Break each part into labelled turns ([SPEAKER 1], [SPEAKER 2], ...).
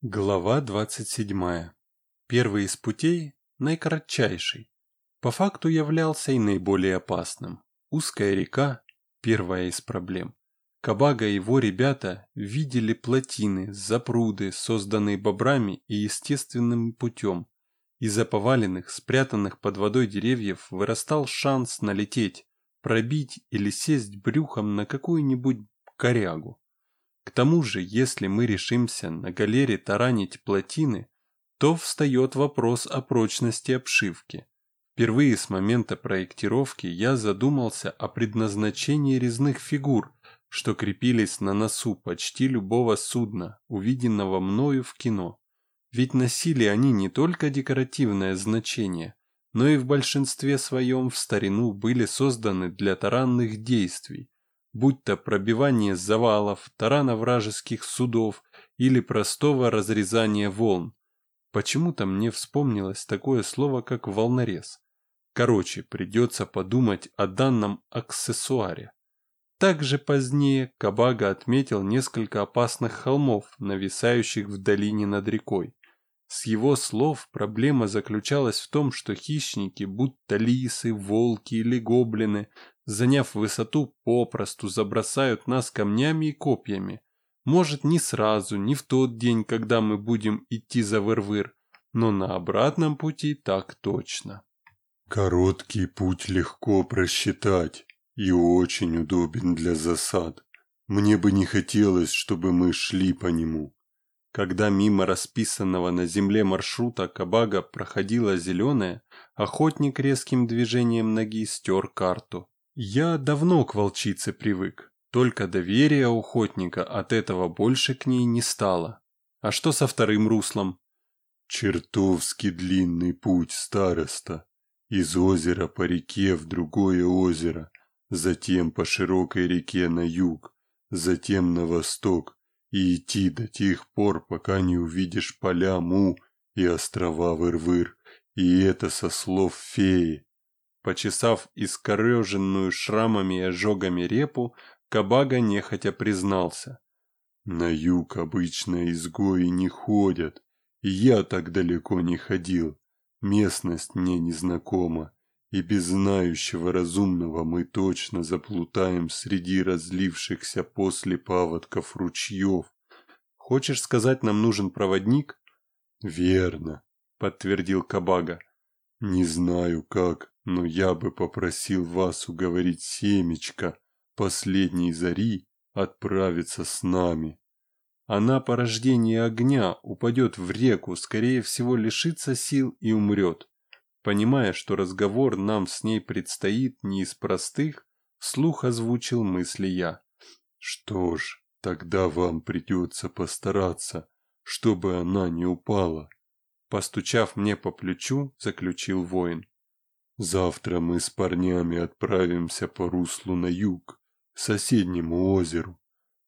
[SPEAKER 1] Глава 27. Первый из путей – наикратчайший. По факту являлся и наиболее опасным. Узкая река – первая из проблем. Кабага и его ребята видели плотины, запруды, созданные бобрами и естественным путем. Из-за поваленных, спрятанных под водой деревьев вырастал шанс налететь, пробить или сесть брюхом на какую-нибудь корягу. К тому же, если мы решимся на галере таранить плотины, то встает вопрос о прочности обшивки. Впервые с момента проектировки я задумался о предназначении резных фигур, что крепились на носу почти любого судна, увиденного мною в кино. Ведь носили они не только декоративное значение, но и в большинстве своем в старину были созданы для таранных действий, будь то пробивание завалов, тарана вражеских судов или простого разрезания волн. Почему-то мне вспомнилось такое слово, как волнорез. Короче, придется подумать о данном аксессуаре. Также позднее Кабага отметил несколько опасных холмов, нависающих в долине над рекой. С его слов проблема заключалась в том, что хищники, будто лисы, волки или гоблины, заняв высоту, попросту забросают нас камнями и копьями. Может, не сразу, не в тот день, когда мы будем идти за выр-выр, но на обратном пути так точно.
[SPEAKER 2] Короткий путь легко просчитать и очень удобен для засад. Мне бы не хотелось, чтобы мы шли по нему.
[SPEAKER 1] Когда мимо расписанного на земле маршрута Кабага проходила зеленая, охотник резким движением ноги стер карту. Я давно к волчице привык, только доверия охотника от этого больше к ней не стало. А что со вторым руслом?
[SPEAKER 2] Чертовски длинный путь, староста. Из озера по реке в другое озеро, затем по широкой реке на юг, затем на восток, и идти до тех пор, пока не увидишь поля Му и острова Выр-Выр, и это со слов феи.
[SPEAKER 1] Почесав искореженную шрамами и ожогами репу, Кабага нехотя признался.
[SPEAKER 2] «На юг обычно изгои не ходят, и я так далеко не ходил. Местность мне незнакома, и без знающего разумного мы точно заплутаем среди разлившихся после паводков ручьев.
[SPEAKER 1] Хочешь сказать, нам нужен проводник?»
[SPEAKER 2] «Верно», —
[SPEAKER 1] подтвердил Кабага.
[SPEAKER 2] «Не знаю как, но я бы попросил вас уговорить семечко последней зари отправиться с нами.
[SPEAKER 1] Она по рождении огня упадет в реку, скорее всего лишится сил и умрет. Понимая, что разговор нам с ней предстоит не из простых, вслух озвучил мысли я.
[SPEAKER 2] Что ж, тогда вам придется постараться, чтобы она не упала.
[SPEAKER 1] Постучав мне по плечу, заключил воин.
[SPEAKER 2] Завтра мы с парнями отправимся по руслу на юг, к соседнему озеру.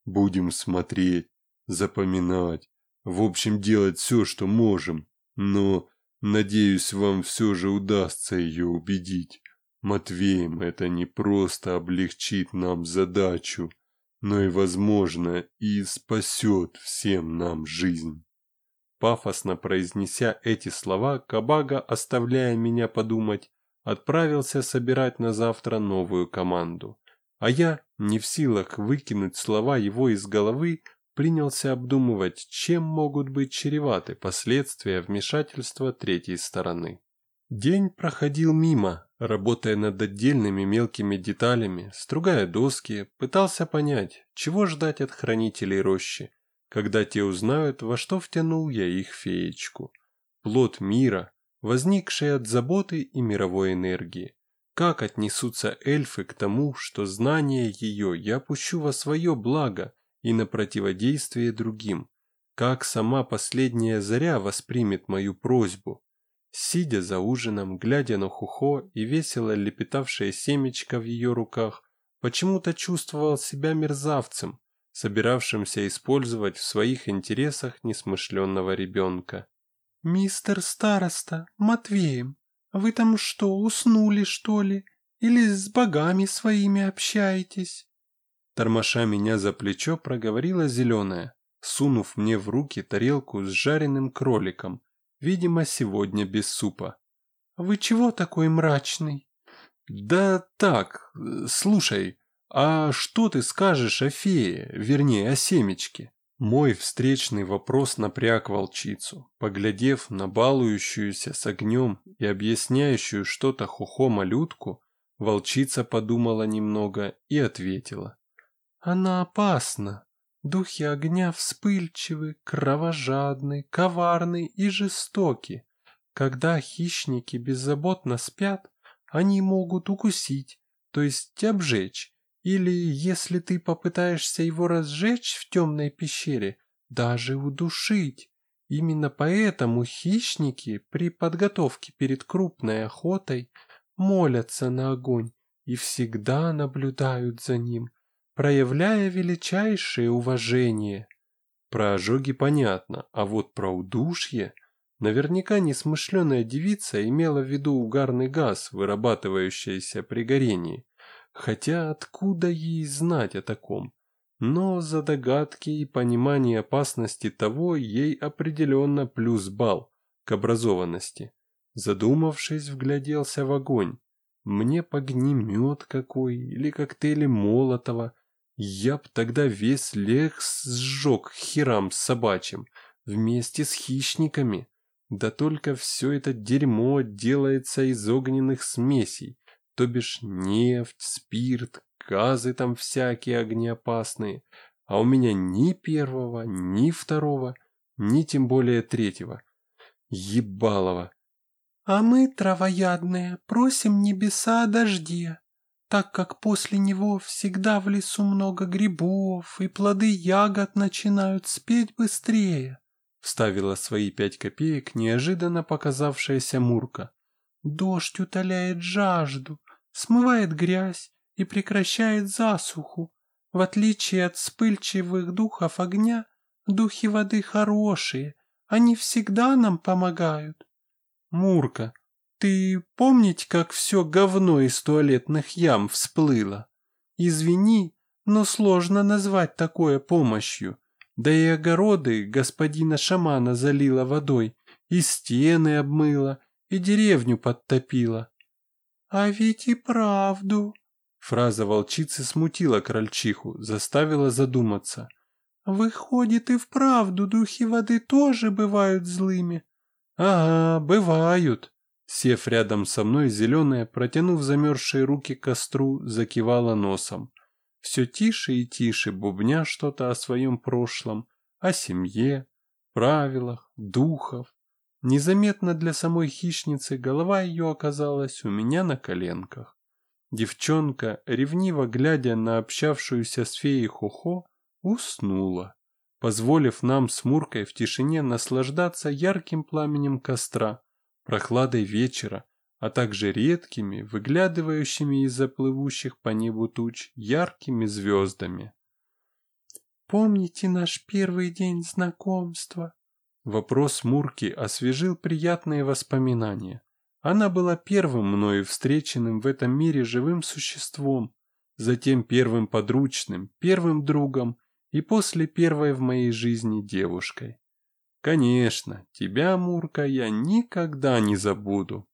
[SPEAKER 2] Будем смотреть, запоминать, в общем делать все, что можем, но, надеюсь, вам все же удастся ее убедить. Матвеем это не просто облегчит нам задачу, но и, возможно, и спасет всем нам жизнь.
[SPEAKER 1] Пафосно произнеся эти слова, Кабага, оставляя меня подумать, отправился собирать на завтра новую команду. А я, не в силах выкинуть слова его из головы, принялся обдумывать, чем могут быть чреваты последствия вмешательства третьей стороны. День проходил мимо, работая над отдельными мелкими деталями, стругая доски, пытался понять, чего ждать от хранителей рощи, когда те узнают, во что втянул я их феечку. Плод мира, возникшей от заботы и мировой энергии. Как отнесутся эльфы к тому, что знание ее я пущу во свое благо и на противодействие другим? Как сама последняя заря воспримет мою просьбу? Сидя за ужином, глядя на Хухо и весело лепетавшее семечко в ее руках, почему-то чувствовал себя мерзавцем, собиравшимся использовать в своих интересах несмышленного ребенка.
[SPEAKER 3] «Мистер Староста, Матвеем, вы там что, уснули, что ли? Или с богами своими общаетесь?»
[SPEAKER 1] Тормоша меня за плечо, проговорила зеленая. сунув мне в руки тарелку с жареным кроликом, видимо, сегодня без супа.
[SPEAKER 3] «Вы чего такой мрачный?»
[SPEAKER 1] «Да так, слушай, а что ты скажешь о фее, вернее, о семечке?» Мой встречный вопрос напряг волчицу. Поглядев на балующуюся с огнем и объясняющую что-то хухо-малютку, волчица подумала немного и ответила.
[SPEAKER 3] «Она опасна. Духи огня вспыльчивы, кровожадны, коварны и жестоки. Когда хищники беззаботно спят, они могут укусить, то есть обжечь, или, если ты попытаешься его разжечь в темной пещере, даже удушить. Именно поэтому хищники при подготовке перед крупной охотой молятся на огонь и всегда наблюдают за ним, проявляя величайшее уважение.
[SPEAKER 1] Про ожоги понятно, а вот про удушье... Наверняка несмышленая девица имела в виду угарный газ, вырабатывающийся при горении. Хотя откуда ей знать о таком? Но за догадки и понимание опасности того ей определенно плюс балл к образованности. Задумавшись, вгляделся в огонь. Мне погнемет какой или коктейли Молотова. Я б тогда весь Лекс сжег херам собачьим вместе с хищниками. Да только все это дерьмо делается из огненных смесей, то бишь нефть, спирт, газы там всякие огнеопасные, а у меня ни первого, ни второго, ни тем более третьего. Ебалово.
[SPEAKER 3] А мы, травоядные, просим небеса о дожде, так как после него всегда в лесу много грибов, и плоды ягод начинают спеть быстрее.
[SPEAKER 1] Вставила свои пять копеек неожиданно показавшаяся Мурка.
[SPEAKER 3] Дождь утоляет жажду, смывает грязь и прекращает засуху. В отличие от вспыльчивых духов огня, духи воды хорошие, они всегда нам помогают. Мурка, ты помнить, как все говно из туалетных ям всплыло? Извини, но сложно назвать такое помощью. Да и огороды господина шамана залила водой, и стены обмыла, и деревню подтопила. «А ведь и правду!»
[SPEAKER 1] Фраза волчицы смутила крольчиху, заставила задуматься.
[SPEAKER 3] «Выходит, и вправду духи воды тоже бывают злыми?»
[SPEAKER 1] «Ага, бывают!» Сев рядом со мной, зеленая, протянув замерзшие руки к костру, закивала носом. Все тише и тише, бубня что-то о своем прошлом, о семье, правилах, духах. Незаметно для самой хищницы голова ее оказалась у меня на коленках. Девчонка, ревниво глядя на общавшуюся с феей Хохо, уснула, позволив нам с Муркой в тишине наслаждаться ярким пламенем костра, прохладой вечера, а также редкими, выглядывающими из-за плывущих по небу туч яркими звездами.
[SPEAKER 3] «Помните наш первый день знакомства?»
[SPEAKER 1] Вопрос Мурки освежил приятные воспоминания. Она была первым мною встреченным в этом мире живым существом, затем первым подручным, первым другом и после первой в моей жизни девушкой. Конечно, тебя, Мурка, я никогда не забуду.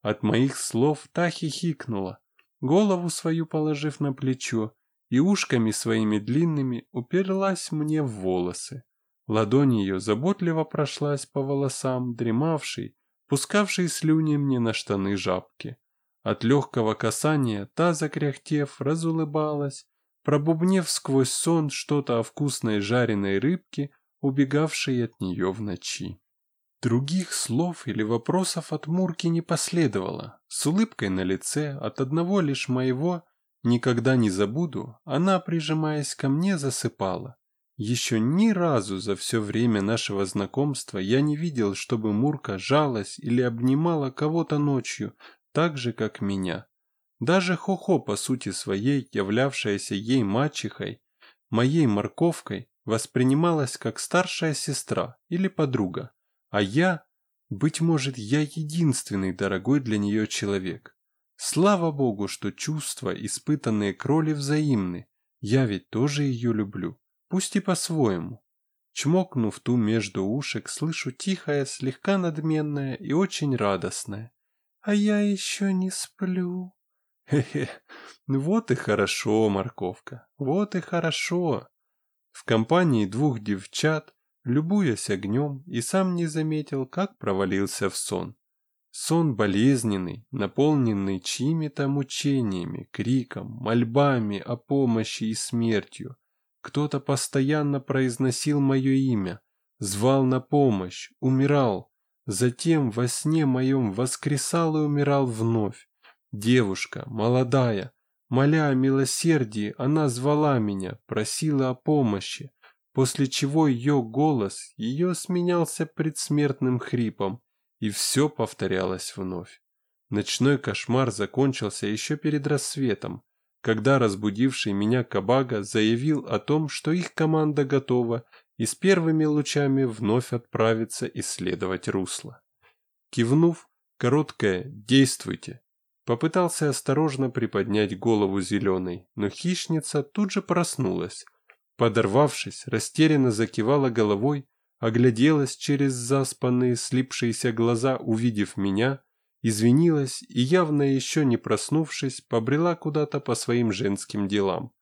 [SPEAKER 1] От моих слов та хихикнула, голову свою положив на плечо и ушками своими длинными уперлась мне в волосы. Ладонь ее заботливо прошлась по волосам, дремавшей, пускавшей слюни мне на штаны жабки. От легкого касания та, закряхтев, разулыбалась, пробубнев сквозь сон что-то о вкусной жареной рыбке, убегавшей от нее в ночи. Других слов или вопросов от Мурки не последовало. С улыбкой на лице, от одного лишь моего «никогда не забуду», она, прижимаясь ко мне, засыпала. Еще ни разу за все время нашего знакомства я не видел, чтобы Мурка жалась или обнимала кого-то ночью, так же, как меня. Даже Хохо, по сути своей, являвшаяся ей мачехой, моей морковкой, воспринималась как старшая сестра или подруга, а я, быть может, я единственный дорогой для нее человек. Слава Богу, что чувства, испытанные кроли, взаимны, я ведь тоже ее люблю пусть и по-своему. Чмокнув ту между ушек, слышу тихое, слегка надменное и очень радостное. «А я еще не сплю». Хе-хе, вот и хорошо, морковка, вот и хорошо. В компании двух девчат, любуясь огнем, и сам не заметил, как провалился в сон. Сон болезненный, наполненный чьими-то мучениями, криком, мольбами о помощи и смертью. Кто-то постоянно произносил мое имя, звал на помощь, умирал. Затем во сне моем воскресал и умирал вновь. Девушка, молодая, моля о милосердии, она звала меня, просила о помощи, после чего ее голос ее сменялся предсмертным хрипом, и все повторялось вновь. Ночной кошмар закончился еще перед рассветом, когда разбудивший меня Кабага заявил о том, что их команда готова и с первыми лучами вновь отправится исследовать русло. Кивнув, короткое «действуйте», попытался осторожно приподнять голову зеленой, но хищница тут же проснулась. Подорвавшись, растерянно закивала головой огляделась через заспанные слипшиеся глаза, увидев меня, извинилась и, явно еще не проснувшись, побрела куда-то по своим женским делам.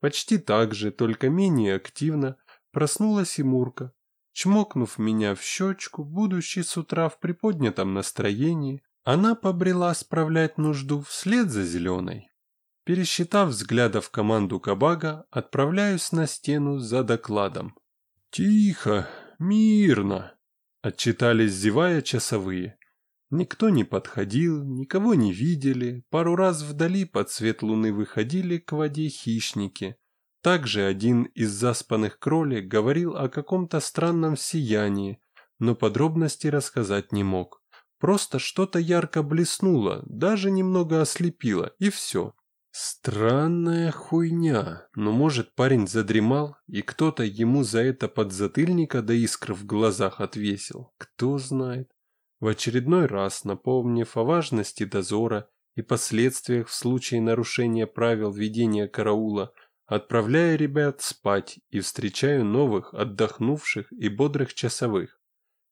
[SPEAKER 1] Почти так же, только менее активно, проснулась и Мурка. Чмокнув меня в щечку, будучи с утра в приподнятом настроении, она побрела справлять нужду вслед за зеленой. Пересчитав взглядов команду Кабага, отправляюсь на стену за докладом. «Тихо!» «Мирно!» – отчитались зевая часовые. Никто не подходил, никого не видели, пару раз вдали под свет луны выходили к воде хищники. Также один из заспанных кролик говорил о каком-то странном сиянии, но подробности рассказать не мог. Просто что-то ярко блеснуло, даже немного ослепило, и все. Странная хуйня, но может парень задремал, и кто-то ему за это подзатыльника до искр в глазах отвесил, кто знает. В очередной раз, напомнив о важности дозора и последствиях в случае нарушения правил ведения караула, отправляю ребят спать и встречаю новых, отдохнувших и бодрых часовых.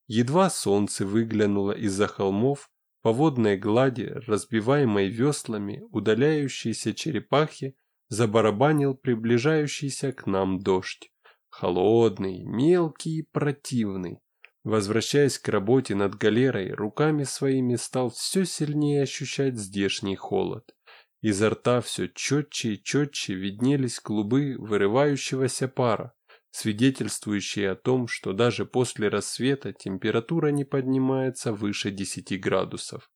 [SPEAKER 1] Едва солнце выглянуло из-за холмов, по водной глади, разбиваемой веслами удаляющейся черепахи, забарабанил приближающийся к нам дождь. Холодный, мелкий и противный. Возвращаясь к работе над галерой, руками своими стал все сильнее ощущать здешний холод. Изо рта все четче и четче виднелись клубы вырывающегося пара, свидетельствующие о том, что даже после рассвета температура не поднимается выше 10 градусов.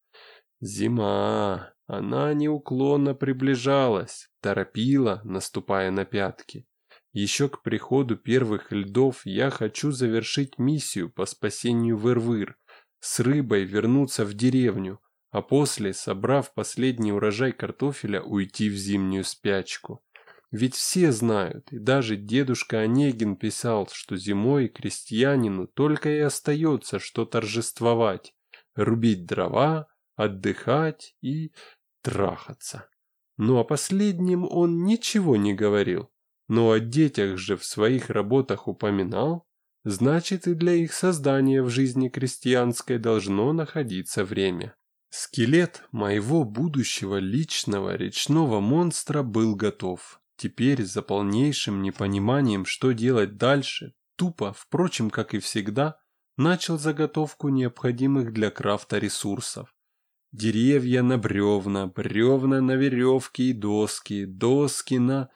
[SPEAKER 1] Зима, она неуклонно приближалась, торопила, наступая на пятки. Еще к приходу первых льдов я хочу завершить миссию по спасению Вервыр, с рыбой вернуться в деревню, а после, собрав последний урожай картофеля, уйти в зимнюю спячку. Ведь все знают, и даже дедушка Онегин писал, что зимой крестьянину только и остается, что торжествовать, рубить дрова, отдыхать и трахаться. Ну о последнем он ничего не говорил, но о детях же в своих работах упоминал, значит и для их создания в жизни крестьянской должно находиться время. Скелет моего будущего личного речного монстра был готов. Теперь, за полнейшим непониманием, что делать дальше, тупо, впрочем, как и всегда, начал заготовку необходимых для крафта ресурсов. Деревья на бревна, бревна на веревки и доски, доски на...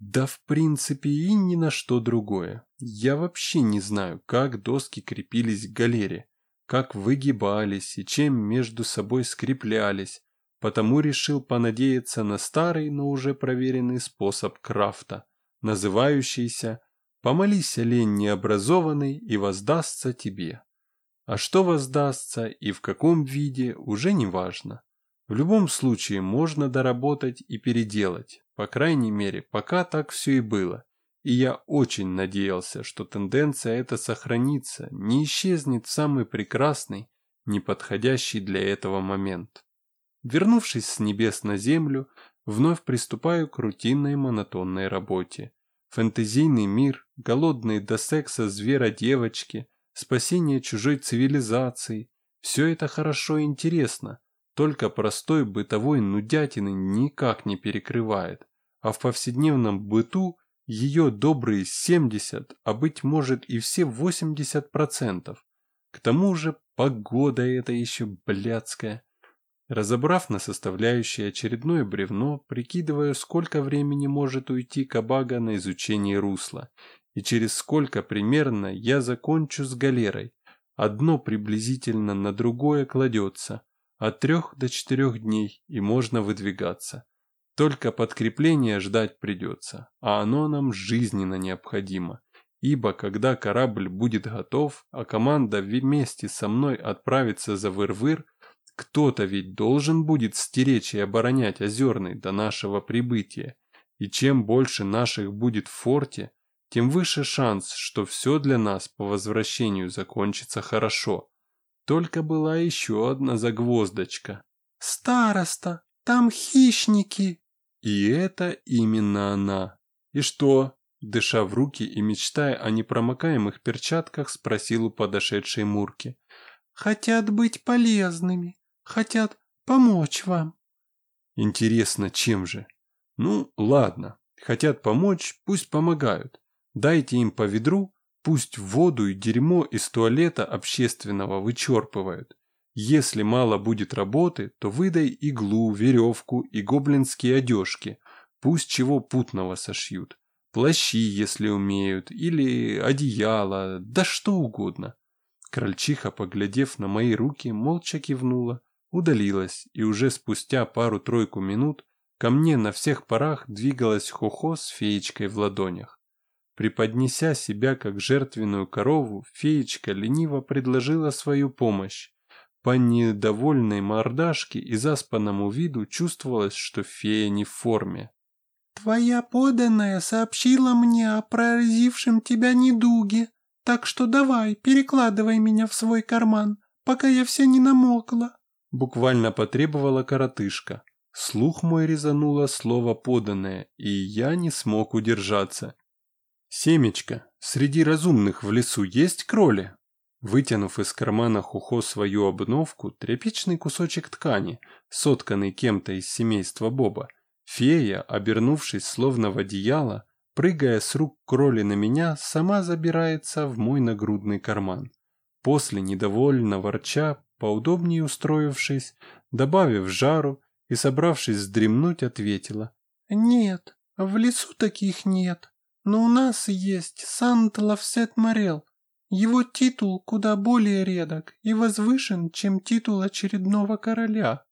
[SPEAKER 1] Да в принципе и ни на что другое. Я вообще не знаю, как доски крепились к галере, как выгибались и чем между собой скреплялись, потому решил понадеяться на старый, но уже проверенный способ крафта, называющийся «Помолись, олень необразованный, и воздастся тебе». А что воздастся и в каком виде, уже не важно. В любом случае можно доработать и переделать, по крайней мере, пока так все и было. И я очень надеялся, что тенденция эта сохранится, не исчезнет в самый прекрасный, неподходящий для этого момент. Вернувшись с небес на землю, вновь приступаю к рутинной монотонной работе. Фэнтезийный мир, голодные до секса звера-девочки, спасение чужой цивилизации – все это хорошо и интересно, только простой бытовой нудятины никак не перекрывает, а в повседневном быту ее добрые 70, а быть может и все 80%. К тому же погода это еще блядская. Разобрав на составляющие очередное бревно, прикидываю, сколько времени может уйти Кабага на изучение русла, и через сколько примерно я закончу с галерой. Одно приблизительно на другое кладется, от трех до четырех дней, и можно выдвигаться. Только подкрепление ждать придется, а оно нам жизненно необходимо, ибо когда корабль будет готов, а команда вместе со мной отправится за Выр-Выр, кто-то ведь должен будет стеречь и оборонять Озерный до нашего прибытия, и чем больше наших будет в форте, тем выше шанс, что все для нас по возвращению закончится хорошо. Только была еще одна загвоздочка.
[SPEAKER 3] «Староста, там хищники!»
[SPEAKER 1] И это именно она. И что? Дыша в руки и мечтая о непромокаемых перчатках, спросил у подошедшей Мурки.
[SPEAKER 3] «Хотят быть полезными хотят помочь вам.
[SPEAKER 1] Интересно, чем же? Ну, ладно, хотят помочь, пусть помогают. Дайте им по ведру, пусть воду и дерьмо из туалета общественного вычерпывают. Если мало будет работы, то выдай иглу, веревку и гоблинские одежки. Пусть чего путного сошьют. Плащи, если умеют, или одеяло, да что угодно. Крольчиха, поглядев на мои руки, молча кивнула, удалилась, и уже спустя пару-тройку минут ко мне на всех парах двигалась Хохо с феечкой в ладонях. Преподнеся себя как жертвенную корову, феечка лениво предложила свою помощь. По недовольной мордашке и заспанному виду чувствовалось, что фея не в форме.
[SPEAKER 3] «Твоя поданная сообщила мне о поразившем тебя недуге, так что давай, перекладывай меня в свой карман, пока я вся не намокла».
[SPEAKER 1] Буквально потребовала коротышка. Слух мой резануло слово поданное, и я не смог удержаться. «Семечка, среди разумных в лесу есть кроли?» Вытянув из кармана Хухо свою обновку, тряпичный кусочек ткани, сотканный кем-то из семейства Боба, фея, обернувшись словно в одеяло, прыгая с рук кроли на меня, сама забирается в мой нагрудный карман. После, недовольно ворча, поудобнее устроившись, добавив жару и собравшись вздремнуть, ответила.
[SPEAKER 3] «Нет, в лесу таких нет, но у нас есть Сант-Лавсет Морел. Его титул куда более редок и возвышен, чем титул очередного короля.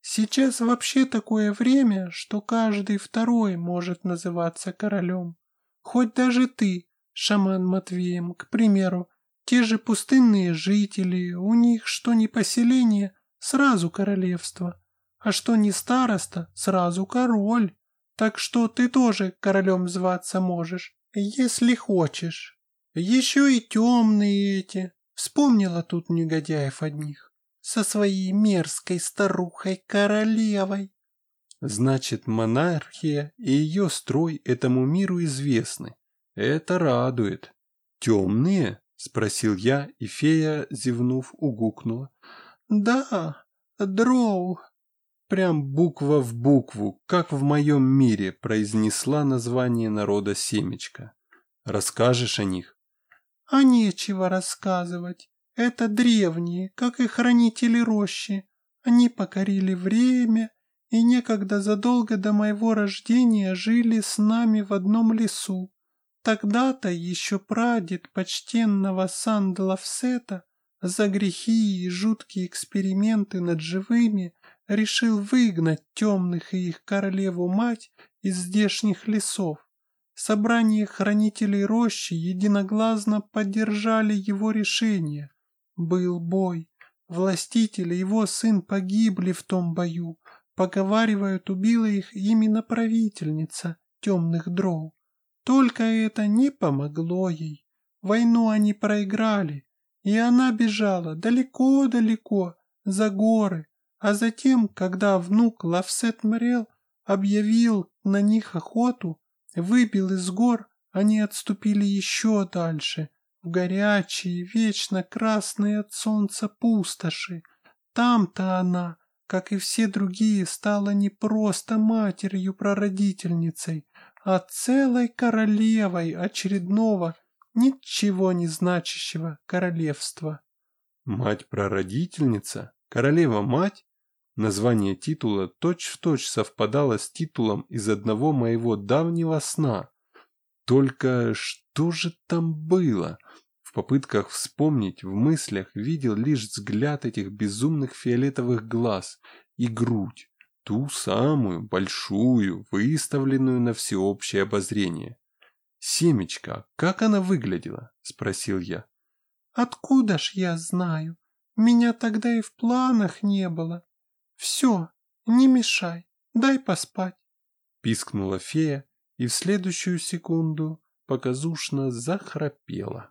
[SPEAKER 3] Сейчас вообще такое время, что каждый второй может называться королем. Хоть даже ты, шаман Матвеем, к примеру, те же пустынные жители, у них что не поселение, сразу королевство, а что не староста, сразу король. Так что ты тоже королем зваться можешь, если хочешь. Еще и темные эти. Вспомнила тут негодяев одних. Со своей мерзкой старухой-королевой.
[SPEAKER 1] Значит, монархия и ее строй этому миру известны. Это радует. Темные? — спросил я, и фея, зевнув, угукнула.
[SPEAKER 3] «Да, дроу».
[SPEAKER 1] Прям буква в букву, как в моем мире, произнесла название народа семечка. Расскажешь о них?
[SPEAKER 3] А нечего рассказывать. Это древние, как и хранители рощи. Они покорили время и некогда задолго до моего рождения жили с нами в одном лесу. Тогда-то еще прадед почтенного Сандловсета за грехи и жуткие эксперименты над живыми решил выгнать темных и их королеву-мать из здешних лесов. Собрание хранителей рощи единогласно поддержали его решение. Был бой. Властитель и его сын погибли в том бою. Поговаривают, убила их именно правительница темных дров. Только это не помогло ей. Войну они проиграли, и она бежала далеко-далеко, за горы. А затем, когда внук Лавсет Мрел объявил на них охоту, выбил из гор, они отступили еще дальше, в горячие, вечно красные от солнца пустоши. Там-то она, как и все другие, стала не просто матерью-прародительницей, а целой королевой очередного, ничего не значащего королевства.
[SPEAKER 1] Мать-прародительница? Королева-мать? Название титула точь-в-точь точь совпадало с титулом из одного моего давнего сна. Только что же там было? В попытках вспомнить, в мыслях видел лишь взгляд этих безумных фиолетовых глаз и грудь, ту самую, большую, выставленную на всеобщее обозрение. «Семечка, как она выглядела?» – спросил я.
[SPEAKER 3] «Откуда ж я знаю? Меня тогда и в планах не было. «Все, не мешай, дай поспать», — пискнула фея и в следующую секунду показушно захрапела.